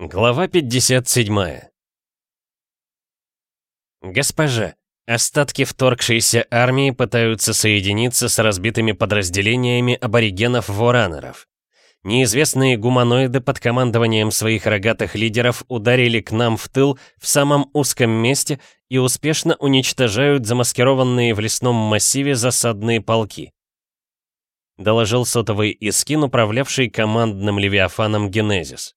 Глава 57 Госпожа, остатки вторгшейся армии пытаются соединиться с разбитыми подразделениями аборигенов-воранеров. Неизвестные гуманоиды под командованием своих рогатых лидеров ударили к нам в тыл в самом узком месте и успешно уничтожают замаскированные в лесном массиве засадные полки. Доложил сотовый Искин, управлявший командным левиафаном Генезис.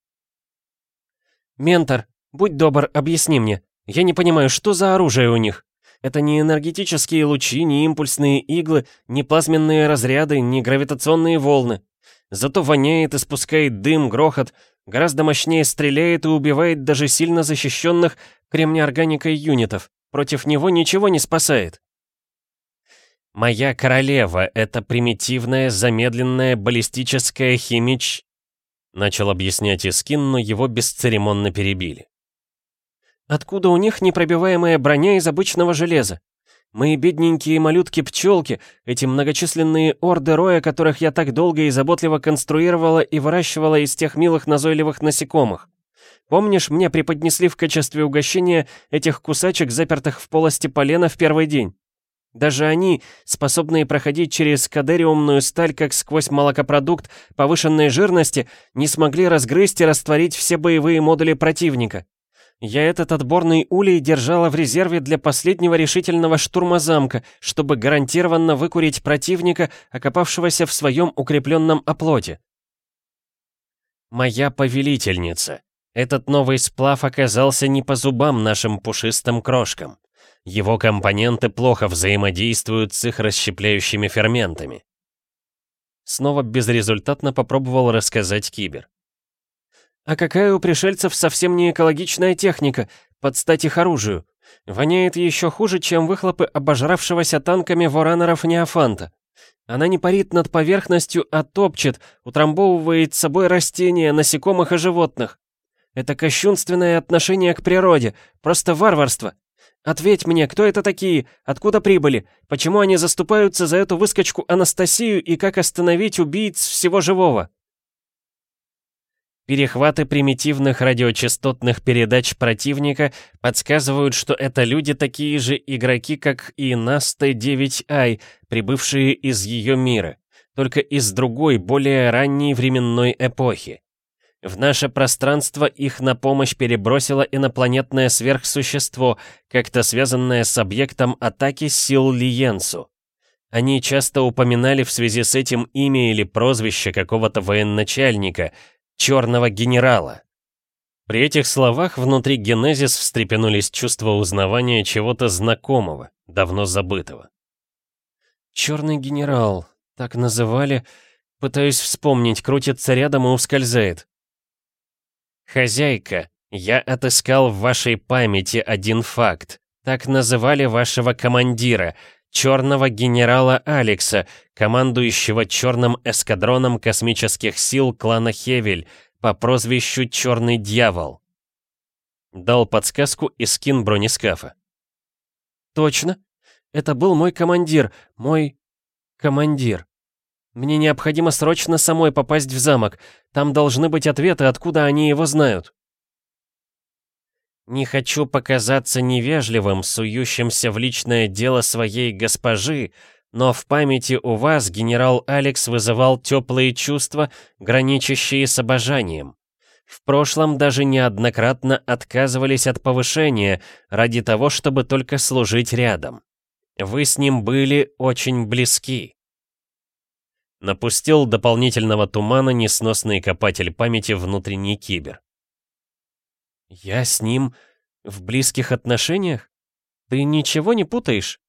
«Ментор, будь добр, объясни мне. Я не понимаю, что за оружие у них? Это не энергетические лучи, не импульсные иглы, не плазменные разряды, не гравитационные волны. Зато воняет и спускает дым, грохот, гораздо мощнее стреляет и убивает даже сильно защищенных кремнеорганикой юнитов. Против него ничего не спасает. «Моя королева — это примитивная, замедленная баллистическая химич...» Начал объяснять Искин, но его бесцеремонно перебили. «Откуда у них непробиваемая броня из обычного железа? Мои бедненькие малютки-пчелки, эти многочисленные орды роя, которых я так долго и заботливо конструировала и выращивала из тех милых назойливых насекомых. Помнишь, мне преподнесли в качестве угощения этих кусачек, запертых в полости полена в первый день? Даже они, способные проходить через кадериумную сталь как сквозь молокопродукт повышенной жирности, не смогли разгрызть и растворить все боевые модули противника. Я этот отборный улей держала в резерве для последнего решительного штурма замка, чтобы гарантированно выкурить противника, окопавшегося в своем укрепленном оплоте. «Моя повелительница, этот новый сплав оказался не по зубам нашим пушистым крошкам. Его компоненты плохо взаимодействуют с их расщепляющими ферментами. Снова безрезультатно попробовал рассказать Кибер. «А какая у пришельцев совсем не экологичная техника, под стать их оружию. Воняет еще хуже, чем выхлопы обожравшегося танками воранеров Неофанта. Она не парит над поверхностью, а топчет, утрамбовывает собой растения, насекомых и животных. Это кощунственное отношение к природе, просто варварство. Ответь мне, кто это такие? Откуда прибыли? Почему они заступаются за эту выскочку Анастасию и как остановить убийц всего живого? Перехваты примитивных радиочастотных передач противника подсказывают, что это люди такие же игроки, как и Наста-9i, прибывшие из ее мира, только из другой, более ранней временной эпохи. В наше пространство их на помощь перебросило инопланетное сверхсущество, как-то связанное с объектом атаки сил Лиенсу. Они часто упоминали в связи с этим имя или прозвище какого-то военачальника, черного генерала. При этих словах внутри Генезис встрепенулись чувства узнавания чего-то знакомого, давно забытого. «Черный генерал, так называли. Пытаюсь вспомнить, крутится рядом и ускользает. «Хозяйка, я отыскал в вашей памяти один факт. Так называли вашего командира, черного генерала Алекса, командующего черным эскадроном космических сил клана Хевель по прозвищу Черный Дьявол». Дал подсказку и скин бронескафа. «Точно. Это был мой командир, мой... командир. Мне необходимо срочно самой попасть в замок. Там должны быть ответы, откуда они его знают. Не хочу показаться невежливым, сующимся в личное дело своей госпожи, но в памяти у вас генерал Алекс вызывал теплые чувства, граничащие с обожанием. В прошлом даже неоднократно отказывались от повышения ради того, чтобы только служить рядом. Вы с ним были очень близки. Напустил дополнительного тумана несносный копатель памяти внутренний кибер. «Я с ним в близких отношениях? Ты ничего не путаешь?»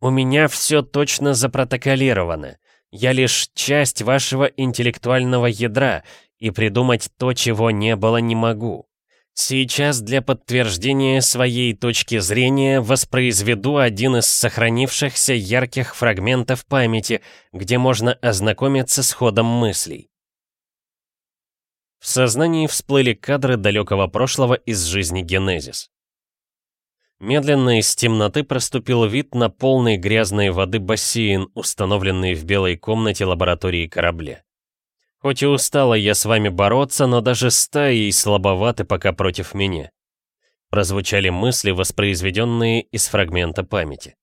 «У меня все точно запротоколировано. Я лишь часть вашего интеллектуального ядра, и придумать то, чего не было, не могу. Сейчас для подтверждения своей точки зрения воспроизведу один из сохранившихся ярких фрагментов памяти, где можно ознакомиться с ходом мыслей. В сознании всплыли кадры далекого прошлого из жизни Генезис. Медленно из темноты проступил вид на полный грязной воды бассейн, установленный в белой комнате лаборатории корабля. Хоть и устала я с вами бороться, но даже стаи слабоваты пока против меня. Прозвучали мысли, воспроизведенные из фрагмента памяти.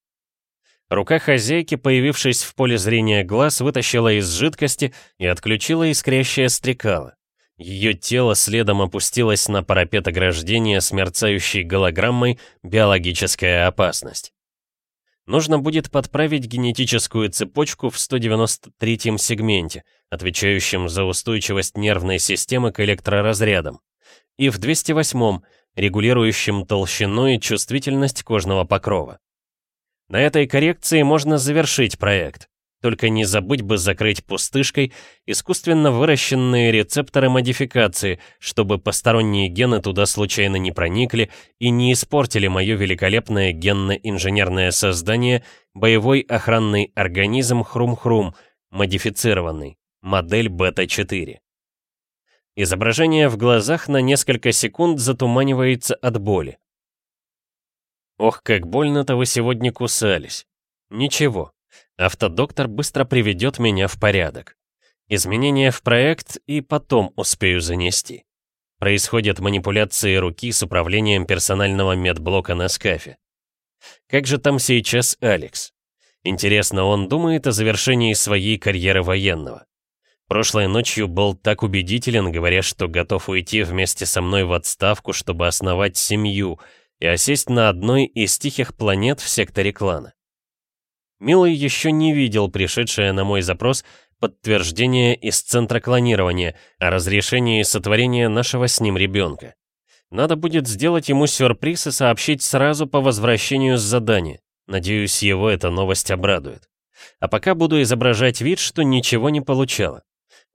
Рука хозяйки, появившись в поле зрения глаз, вытащила из жидкости и отключила искрящее стрекало. Ее тело следом опустилось на парапет ограждения с мерцающей голограммой «Биологическая опасность». Нужно будет подправить генетическую цепочку в 193-м сегменте, отвечающем за устойчивость нервной системы к электроразрядам, и в 208-м, регулирующем толщину и чувствительность кожного покрова. На этой коррекции можно завершить проект. Только не забыть бы закрыть пустышкой искусственно выращенные рецепторы модификации, чтобы посторонние гены туда случайно не проникли и не испортили мое великолепное генно-инженерное создание, боевой охранный организм Хрум-Хрум, модифицированный, модель Бета-4. Изображение в глазах на несколько секунд затуманивается от боли. Ох, как больно-то вы сегодня кусались. Ничего, автодоктор быстро приведет меня в порядок. Изменения в проект и потом успею занести. Происходят манипуляции руки с управлением персонального медблока на скафе. Как же там сейчас Алекс? Интересно, он думает о завершении своей карьеры военного. Прошлой ночью был так убедителен, говоря, что готов уйти вместе со мной в отставку, чтобы основать семью — и осесть на одной из тихих планет в секторе клана. Милый еще не видел пришедшее на мой запрос подтверждение из центра клонирования о разрешении сотворения нашего с ним ребенка. Надо будет сделать ему сюрприз и сообщить сразу по возвращению с задания. Надеюсь, его эта новость обрадует. А пока буду изображать вид, что ничего не получало.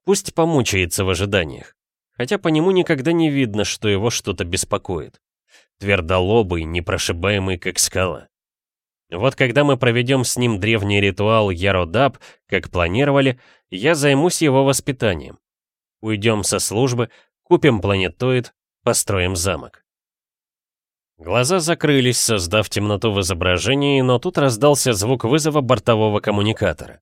Пусть помучается в ожиданиях. Хотя по нему никогда не видно, что его что-то беспокоит твердолобый, непрошибаемый как скала. Вот когда мы проведем с ним древний ритуал Яродаб, как планировали, я займусь его воспитанием. Уйдем со службы, купим планетоид, построим замок. Глаза закрылись, создав темноту в изображении, но тут раздался звук вызова бортового коммуникатора.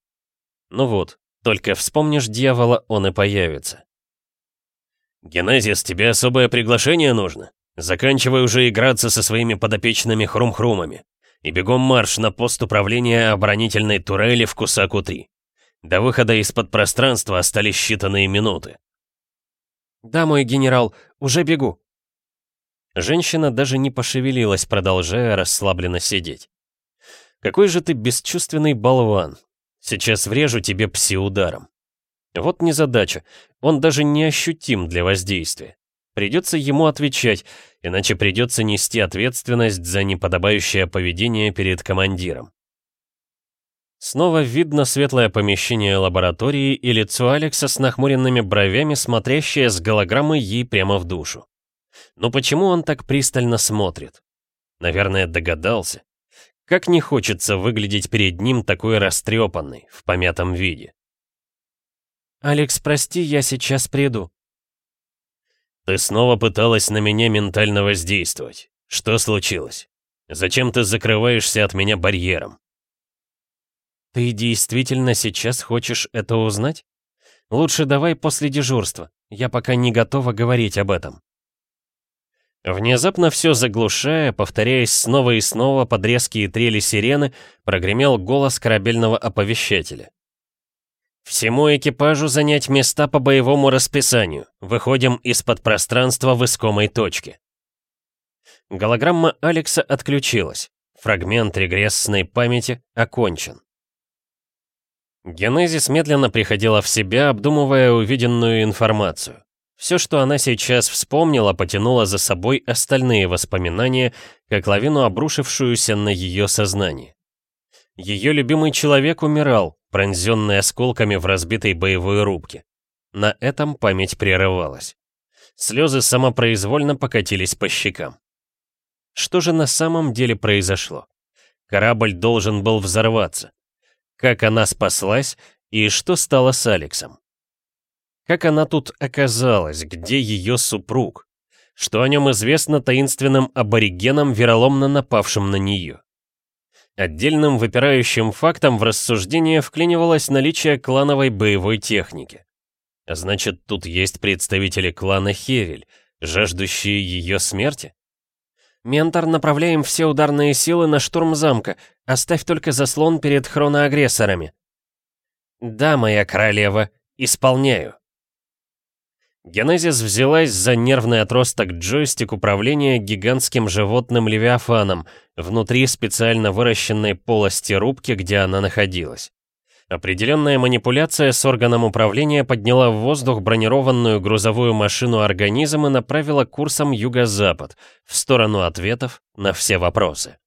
Ну вот, только вспомнишь дьявола, он и появится. «Генезис, тебе особое приглашение нужно?» Заканчивай уже играться со своими подопечными хрум-хрумами. И бегом марш на пост управления оборонительной турели в Кусаку-3. До выхода из-под пространства остались считанные минуты. «Да, мой генерал, уже бегу». Женщина даже не пошевелилась, продолжая расслабленно сидеть. «Какой же ты бесчувственный болван. Сейчас врежу тебе пси-ударом». Вот незадача, он даже не ощутим для воздействия. Придется ему отвечать, иначе придется нести ответственность за неподобающее поведение перед командиром. Снова видно светлое помещение лаборатории и лицо Алекса с нахмуренными бровями, смотрящее с голограммы ей прямо в душу. Но почему он так пристально смотрит? Наверное, догадался. Как не хочется выглядеть перед ним такой растрепанный, в помятом виде. «Алекс, прости, я сейчас приду», «Ты снова пыталась на меня ментально воздействовать. Что случилось? Зачем ты закрываешься от меня барьером?» «Ты действительно сейчас хочешь это узнать? Лучше давай после дежурства. Я пока не готова говорить об этом». Внезапно все заглушая, повторяясь снова и снова под резкие трели сирены, прогремел голос корабельного оповещателя. Всему экипажу занять места по боевому расписанию. Выходим из-под пространства в искомой точке. Голограмма Алекса отключилась. Фрагмент регрессной памяти окончен. Генезис медленно приходила в себя, обдумывая увиденную информацию. Все, что она сейчас вспомнила, потянуло за собой остальные воспоминания, как лавину обрушившуюся на ее сознание. Ее любимый человек умирал, пронзенный осколками в разбитой боевой рубке. На этом память прерывалась. Слезы самопроизвольно покатились по щекам. Что же на самом деле произошло? Корабль должен был взорваться. Как она спаслась и что стало с Алексом? Как она тут оказалась, где ее супруг? Что о нем известно таинственным аборигенам, вероломно напавшим на нее? Отдельным выпирающим фактом в рассуждение вклинивалось наличие клановой боевой техники. Значит, тут есть представители клана Хевель, жаждущие ее смерти? «Ментор, направляем все ударные силы на штурм замка. Оставь только заслон перед хроноагрессорами». «Да, моя королева, исполняю». Генезис взялась за нервный отросток джойстик управления гигантским животным Левиафаном внутри специально выращенной полости рубки, где она находилась. Определенная манипуляция с органом управления подняла в воздух бронированную грузовую машину организм и направила курсом юго-запад, в сторону ответов на все вопросы.